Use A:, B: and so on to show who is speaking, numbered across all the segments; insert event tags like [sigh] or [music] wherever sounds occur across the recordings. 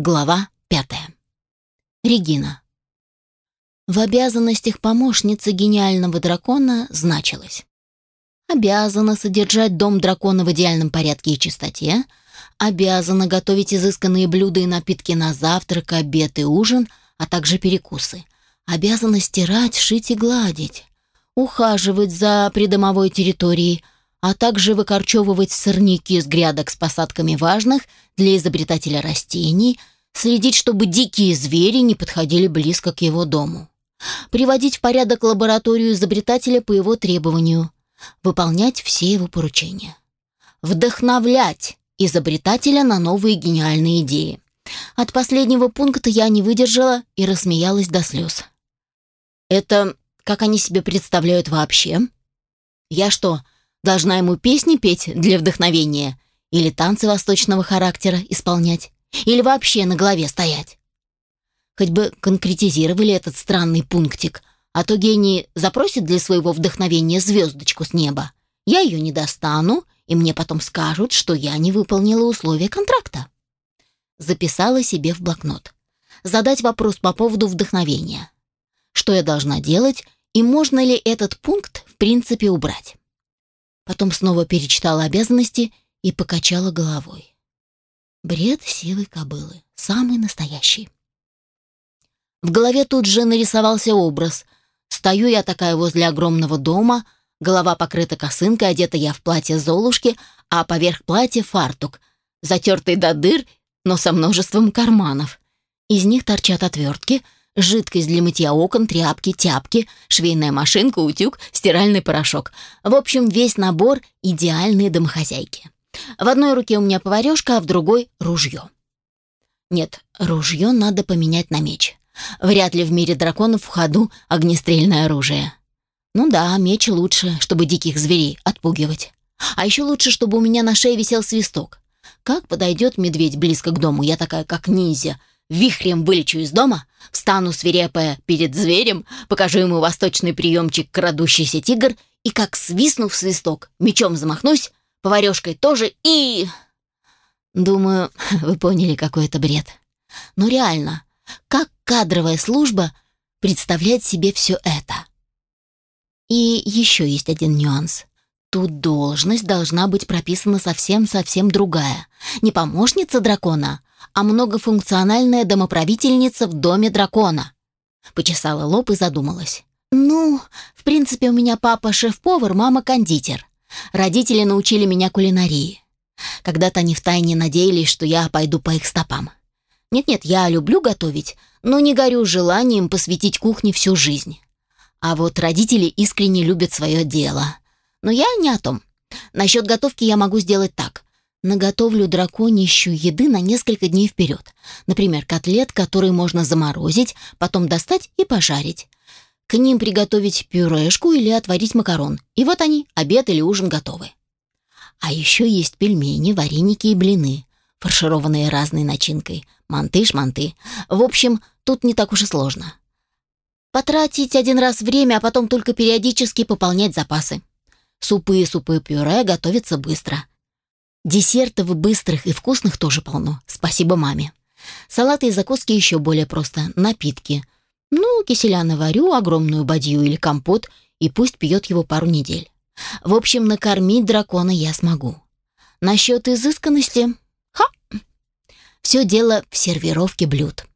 A: Глава пятая. Регина. В обязанностях помощницы гениального дракона значилось обязана содержать дом дракона в идеальном порядке и чистоте, обязана готовить изысканные блюда и напитки на завтрак, обед и ужин, а также перекусы, обязана стирать, шить и гладить, ухаживать за придомовой территорией, а также выкорчевывать сорняки с грядок с посадками важных для изобретателя растений, следить, чтобы дикие звери не подходили близко к его дому, приводить в порядок лабораторию изобретателя по его требованию, выполнять все его поручения, вдохновлять изобретателя на новые гениальные идеи. От последнего пункта я не выдержала и рассмеялась до слез. Это как они себе представляют вообще? Я что, Должна ему песни петь для вдохновения? Или танцы восточного характера исполнять? Или вообще на голове стоять? Хоть бы конкретизировали этот странный пунктик, а то гений запросит для своего вдохновения звездочку с неба. Я ее не достану, и мне потом скажут, что я не выполнила условия контракта. Записала себе в блокнот. Задать вопрос по поводу вдохновения. Что я должна делать, и можно ли этот пункт в принципе убрать? Потом снова перечитала обязанности и покачала головой. Бред силы кобылы, самый настоящий. В голове тут же нарисовался образ. Стою я такая возле огромного дома, голова покрыта косынкой, одета я в платье Золушки, а поверх платья фартук, затертый до дыр, но со множеством карманов. Из них торчат отвертки — жидкость для мытья окон, тряпки, тяпки, швейная машинка, утюг, стиральный порошок. В общем, весь набор идеальной домохозяйки. В одной руке у меня поварешка, а в другой — ружье. Нет, ружье надо поменять на меч. Вряд ли в мире драконов в ходу огнестрельное оружие. Ну да, меч лучше, чтобы диких зверей отпугивать. А еще лучше, чтобы у меня на шее висел свисток. Как подойдет медведь близко к дому, я такая, как ниндзя, вихрем вылечу из дома, встану свирепая перед зверем, покажу ему восточный приемчик крадущийся тигр и, как свистнув свисток, мечом замахнусь, поварешкой тоже и... Думаю, [laughs] вы поняли, какой это бред. Но реально, как кадровая служба представляет себе все это? И еще есть один нюанс. Тут должность должна быть прописана совсем-совсем другая. Не помощница дракона, а многофункциональная домоправительница в доме дракона. Почесала лоб и задумалась. Ну, в принципе, у меня папа шеф-повар, мама кондитер. Родители научили меня кулинарии. Когда-то они втайне надеялись, что я пойду по их стопам. Нет-нет, я люблю готовить, но не горю желанием посвятить кухне всю жизнь. А вот родители искренне любят свое дело. Но я не о том. Насчет готовки я могу сделать так. Наготовлю драконищу еды на несколько дней вперед. Например, котлет, который можно заморозить, потом достать и пожарить. К ним приготовить пюрешку или отварить макарон. И вот они, обед или ужин готовы. А еще есть пельмени, вареники и блины, фаршированные разной начинкой. Манты-шманты. В общем, тут не так уж и сложно. Потратить один раз время, а потом только периодически пополнять запасы. Супы и супы-пюре готовятся быстро. Десертов быстрых и вкусных тоже полно. Спасибо маме. Салаты и закуски еще более просто. Напитки. Ну, киселя наварю, огромную бадью или компот, и пусть пьет его пару недель. В общем, накормить дракона я смогу. Насчет изысканности... Ха! Все дело в сервировке блюд.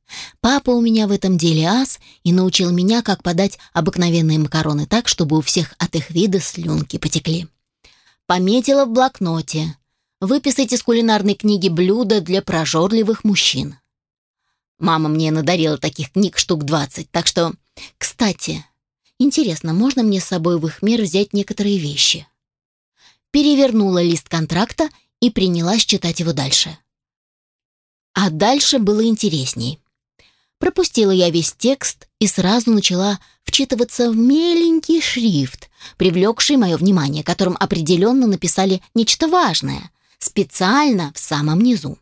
A: Папа у меня в этом деле ас и научил меня, как подать обыкновенные макароны так, чтобы у всех от их вида слюнки потекли. Пометила в блокноте выписать из кулинарной книги блюда для прожорливых мужчин. Мама мне надарила таких книг штук 20, так что... Кстати, интересно, можно мне с собой в их мир взять некоторые вещи? Перевернула лист контракта и принялась читать его дальше. А дальше было интересней. Пропустила я весь текст и сразу начала вчитываться в меленький шрифт, привлекший мое внимание, которым определенно написали нечто важное — специально в самом низу.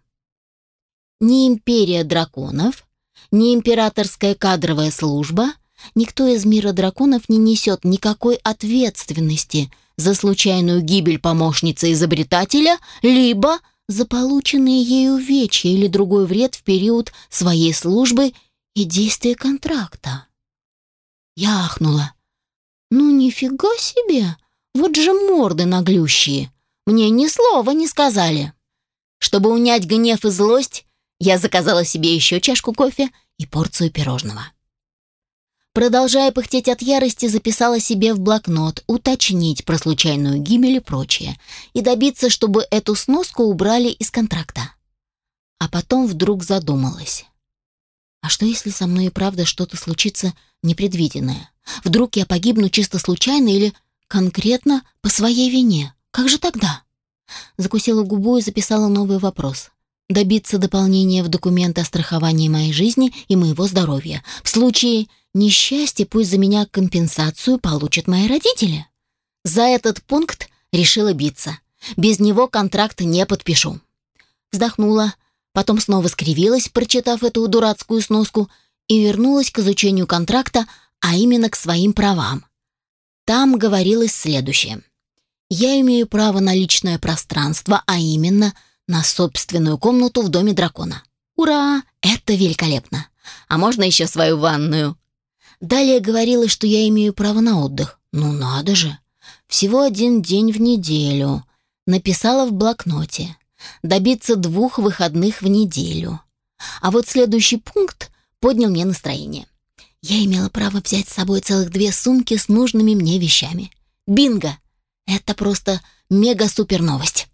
A: Ни империя драконов, ни императорская кадровая служба, никто из мира драконов не несет никакой ответственности за случайную гибель помощницы изобретателя, либо за полученные ею увечья или другой вред в период своей службы и действия контракта. Я ахнула. «Ну, нифига себе! Вот же морды наглющие! Мне ни слова не сказали!» Чтобы унять гнев и злость, я заказала себе еще чашку кофе и порцию пирожного. Продолжая пыхтеть от ярости, записала себе в блокнот уточнить про случайную гибель и прочее, и добиться, чтобы эту сноску убрали из контракта. А потом вдруг задумалась. А что, если со мной и правда что-то случится непредвиденное? Вдруг я погибну чисто случайно или конкретно по своей вине? Как же тогда? Закусила губу и записала новый вопрос. Добиться дополнения в документы о страховании моей жизни и моего здоровья. В случае несчастья пусть за меня компенсацию получат мои родители. За этот пункт решила биться. Без него контракт не подпишу. Вздохнула, потом снова скривилась, прочитав эту дурацкую сноску, и вернулась к изучению контракта, а именно к своим правам. Там говорилось следующее. Я имею право на личное пространство, а именно на собственную комнату в доме дракона. Ура! Это великолепно! А можно еще свою ванную? Далее говорилось, что я имею право на отдых. Ну надо же! Всего один день в неделю. Написала в блокноте. Добиться двух выходных в неделю. А вот следующий пункт поднял мне настроение. Я имела право взять с собой целых две сумки с нужными мне вещами. Бинго! Это просто мега-супер новость.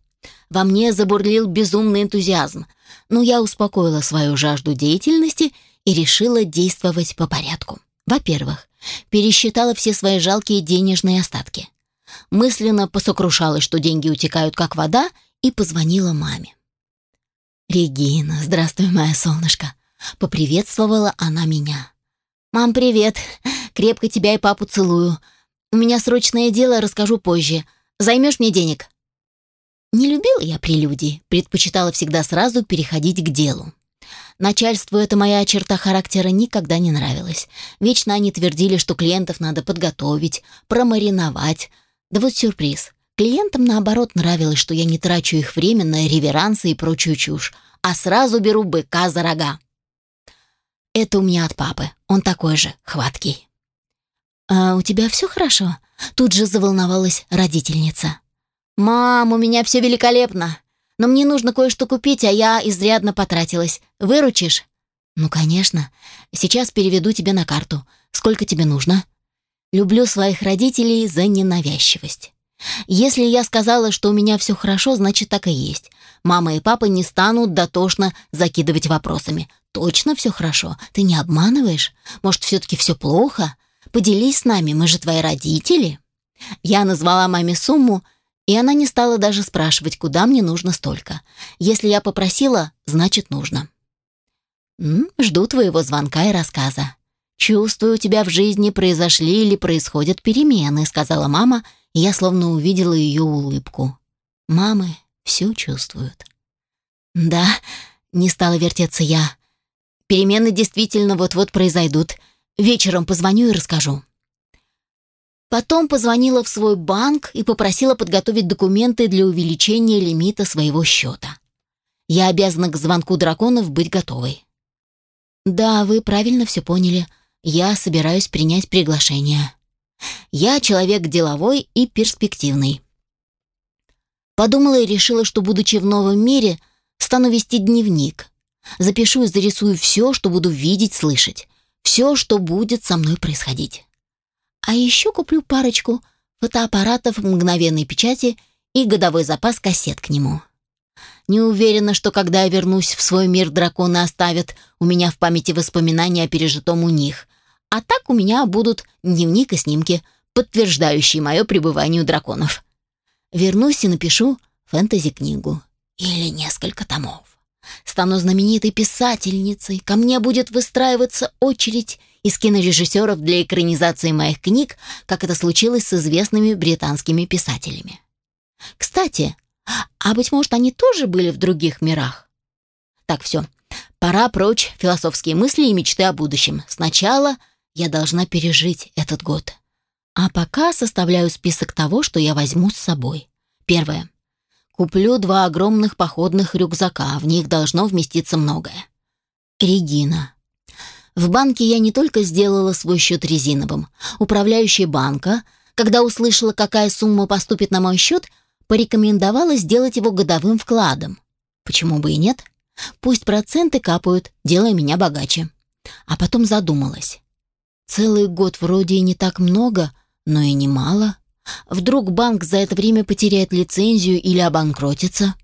A: Во мне забурлил безумный энтузиазм, но я успокоила свою жажду деятельности и решила действовать по порядку. Во-первых, пересчитала все свои жалкие денежные остатки. Мысленно посокрушалась, что деньги утекают как вода, и позвонила маме. «Регина, здравствуй, моя солнышко!» — поприветствовала она меня. «Мам, привет! Крепко тебя и папу целую. У меня срочное дело, расскажу позже. Займешь мне денег?» Не любила я прелюдии, предпочитала всегда сразу переходить к делу. Начальству эта моя черта характера никогда не нравилась. Вечно они твердили, что клиентов надо подготовить, промариновать. Да вот сюрприз. Клиентам, наоборот, нравилось, что я не трачу их время на реверансы и прочую чушь, а сразу беру быка за рога. Это у меня от папы. Он такой же, хваткий. «А у тебя все хорошо?» Тут же заволновалась родительница. «Мам, у меня все великолепно. Но мне нужно кое-что купить, а я изрядно потратилась. Выручишь?» «Ну, конечно. Сейчас переведу тебе на карту. Сколько тебе нужно?» Люблю своих родителей за ненавязчивость. Если я сказала, что у меня все хорошо, значит так и есть. Мама и папа не станут дотошно закидывать вопросами. Точно все хорошо? Ты не обманываешь? Может, все-таки все плохо? Поделись с нами, мы же твои родители». Я назвала маме сумму, и она не стала даже спрашивать, куда мне нужно столько. Если я попросила, значит нужно. «М «Жду твоего звонка и рассказа. Чувствую, у тебя в жизни произошли или происходят перемены», сказала мама, и я словно увидела ее улыбку. Мамы все чувствуют. «Да», — не стала вертеться я, — «перемены действительно вот-вот произойдут. Вечером позвоню и расскажу». Потом позвонила в свой банк и попросила подготовить документы для увеличения лимита своего счета. Я обязана к звонку драконов быть готовой. «Да, вы правильно все поняли. Я собираюсь принять приглашение. Я человек деловой и перспективный». Подумала и решила, что, будучи в новом мире, стану вести дневник. Запишу и зарисую все, что буду видеть, слышать все, что будет со мной происходить. А еще куплю парочку фотоаппаратов мгновенной печати и годовой запас кассет к нему. Не уверена, что когда я вернусь в свой мир, драконы оставят у меня в памяти воспоминания о пережитом у них. А так у меня будут дневник и снимки, подтверждающие мое пребывание у драконов. Вернусь и напишу фэнтези-книгу. Или несколько томов. Стану знаменитой писательницей, ко мне будет выстраиваться очередь из кинорежиссеров для экранизации моих книг, как это случилось с известными британскими писателями. Кстати, а быть может, они тоже были в других мирах? Так, все. Пора прочь философские мысли и мечты о будущем. Сначала я должна пережить этот год. А пока составляю список того, что я возьму с собой. Первое. Куплю два огромных походных рюкзака, в них должно вместиться многое. Регина. В банке я не только сделала свой счет резиновым. Управляющая банка, когда услышала, какая сумма поступит на мой счет, порекомендовала сделать его годовым вкладом. Почему бы и нет? Пусть проценты капают, делая меня богаче. А потом задумалась. Целый год вроде и не так много, но и немало. Вдруг банк за это время потеряет лицензию или обанкротится?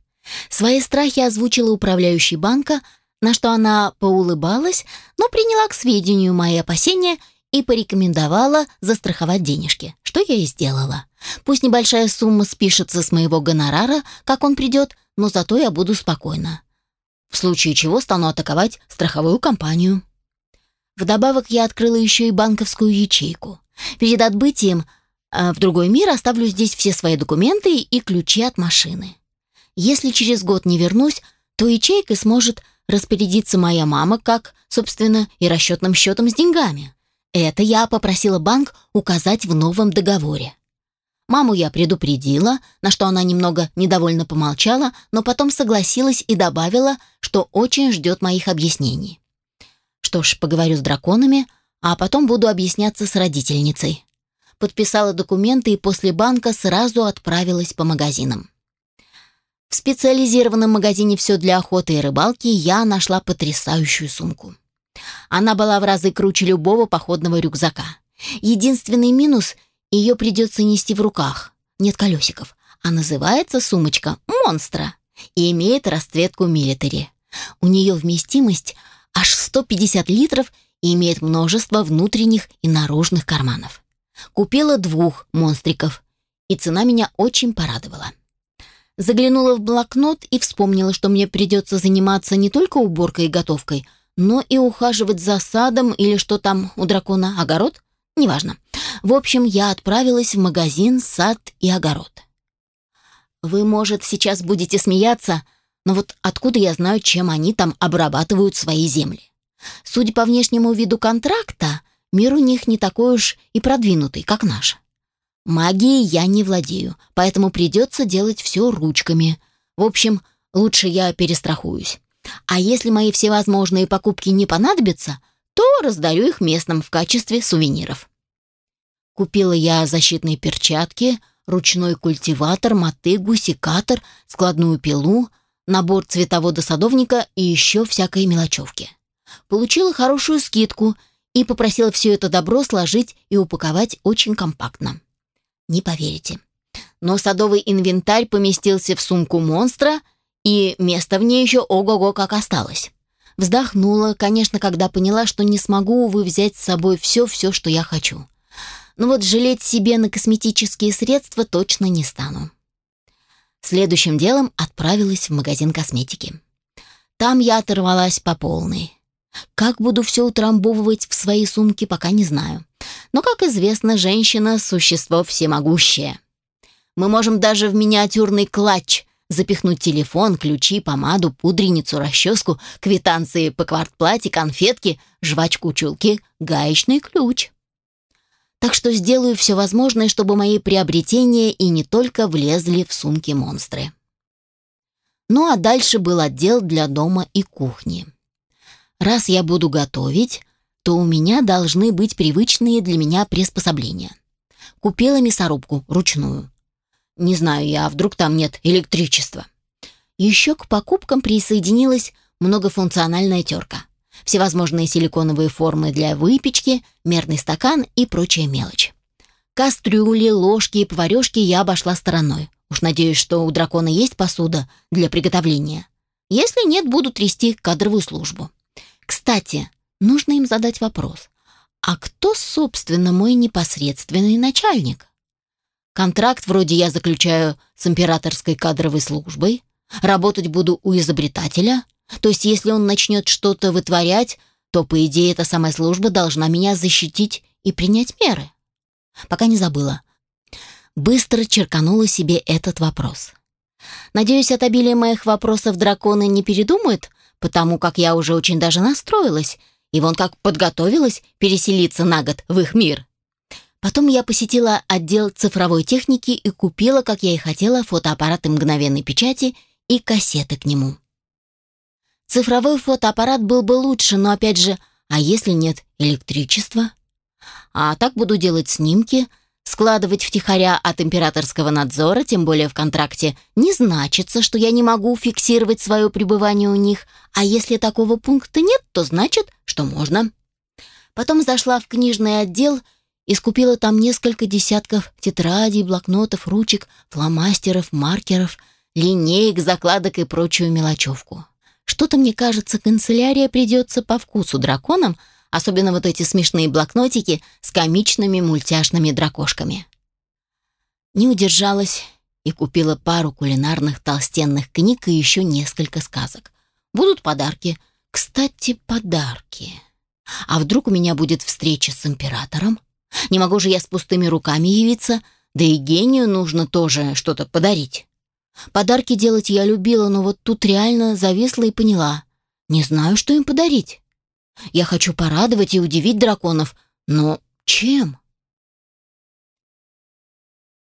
A: Свои страхи озвучила управляющий банка, на что она поулыбалась, но приняла к сведению мои опасения и порекомендовала застраховать денежки, что я и сделала. Пусть небольшая сумма спишется с моего гонорара, как он придет, но зато я буду спокойна. В случае чего стану атаковать страховую компанию. Вдобавок я открыла еще и банковскую ячейку. Перед отбытием в другой мир оставлю здесь все свои документы и ключи от машины. Если через год не вернусь, то ячейкой сможет распорядиться моя мама, как, собственно, и расчетным счетом с деньгами. Это я попросила банк указать в новом договоре. Маму я предупредила, на что она немного недовольно помолчала, но потом согласилась и добавила, что очень ждет моих объяснений. Что ж, поговорю с драконами, а потом буду объясняться с родительницей. Подписала документы и после банка сразу отправилась по магазинам. В специализированном магазине «Все для охоты и рыбалки» я нашла потрясающую сумку. Она была в разы круче любого походного рюкзака. Единственный минус — ее придется нести в руках. Нет колесиков. А называется сумочка «Монстра» и имеет расцветку милитари. У нее вместимость аж 150 литров и имеет множество внутренних и наружных карманов. Купила двух монстриков, и цена меня очень порадовала. Заглянула в блокнот и вспомнила, что мне придется заниматься не только уборкой и готовкой, но и ухаживать за садом или что там у дракона, огород? Неважно. В общем, я отправилась в магазин «Сад и огород». Вы, может, сейчас будете смеяться, но вот откуда я знаю, чем они там обрабатывают свои земли? Судя по внешнему виду контракта, мир у них не такой уж и продвинутый, как наш. Магией я не владею, поэтому придется делать все ручками. В общем, лучше я перестрахуюсь. А если мои всевозможные покупки не понадобятся, то раздарю их местным в качестве сувениров. Купила я защитные перчатки, ручной культиватор, мотыгу, секатор, складную пилу, набор цветовода-садовника и еще всякой мелочевки. Получила хорошую скидку и попросила все это добро сложить и упаковать очень компактно. Не поверите. Но садовый инвентарь поместился в сумку монстра, и место в ней еще ого-го как осталось. Вздохнула, конечно, когда поняла, что не смогу, увы, взять с собой все-все, что я хочу. Но вот жалеть себе на косметические средства точно не стану. Следующим делом отправилась в магазин косметики. Там я оторвалась по полной. Как буду все утрамбовывать в свои сумки, пока не знаю. Но, как известно, женщина – существо всемогущее. Мы можем даже в миниатюрный клатч запихнуть телефон, ключи, помаду, пудреницу, расческу, квитанции по квартплате, конфетки, жвачку, чулки, гаечный ключ. Так что сделаю все возможное, чтобы мои приобретения и не только влезли в сумки монстры. Ну а дальше был отдел для дома и кухни. Раз я буду готовить, то у меня должны быть привычные для меня приспособления. Купила мясорубку ручную. Не знаю я, а вдруг там нет электричества. Еще к покупкам присоединилась многофункциональная терка. Всевозможные силиконовые формы для выпечки, мерный стакан и прочая мелочь. Кастрюли, ложки и поварешки я обошла стороной. Уж надеюсь, что у дракона есть посуда для приготовления. Если нет, буду трясти кадровую службу. Кстати, нужно им задать вопрос. А кто, собственно, мой непосредственный начальник? Контракт вроде я заключаю с императорской кадровой службой. Работать буду у изобретателя. То есть, если он начнет что-то вытворять, то, по идее, эта самая служба должна меня защитить и принять меры. Пока не забыла. Быстро черканула себе этот вопрос. Надеюсь, от обилия моих вопросов драконы не передумают, потому как я уже очень даже настроилась, и вон как подготовилась переселиться на год в их мир. Потом я посетила отдел цифровой техники и купила, как я и хотела, фотоаппараты мгновенной печати и кассеты к нему. Цифровой фотоаппарат был бы лучше, но опять же, а если нет электричества? А так буду делать снимки, складывать втихаря от императорского надзора, тем более в контракте, не значится, что я не могу фиксировать свое пребывание у них, а если такого пункта нет, то значит, что можно. Потом зашла в книжный отдел и скупила там несколько десятков тетрадей, блокнотов, ручек, фломастеров, маркеров, линеек, закладок и прочую мелочевку. Что-то, мне кажется, канцелярия придется по вкусу драконам, особенно вот эти смешные блокнотики с комичными мультяшными дракошками. Не удержалась и купила пару кулинарных толстенных книг и еще несколько сказок. Будут подарки. Кстати, подарки. А вдруг у меня будет встреча с императором? Не могу же я с пустыми руками явиться, да и гению нужно тоже что-то подарить. Подарки делать я любила, но вот тут реально зависла и поняла. Не знаю, что им подарить. Я хочу порадовать и удивить драконов, но чем?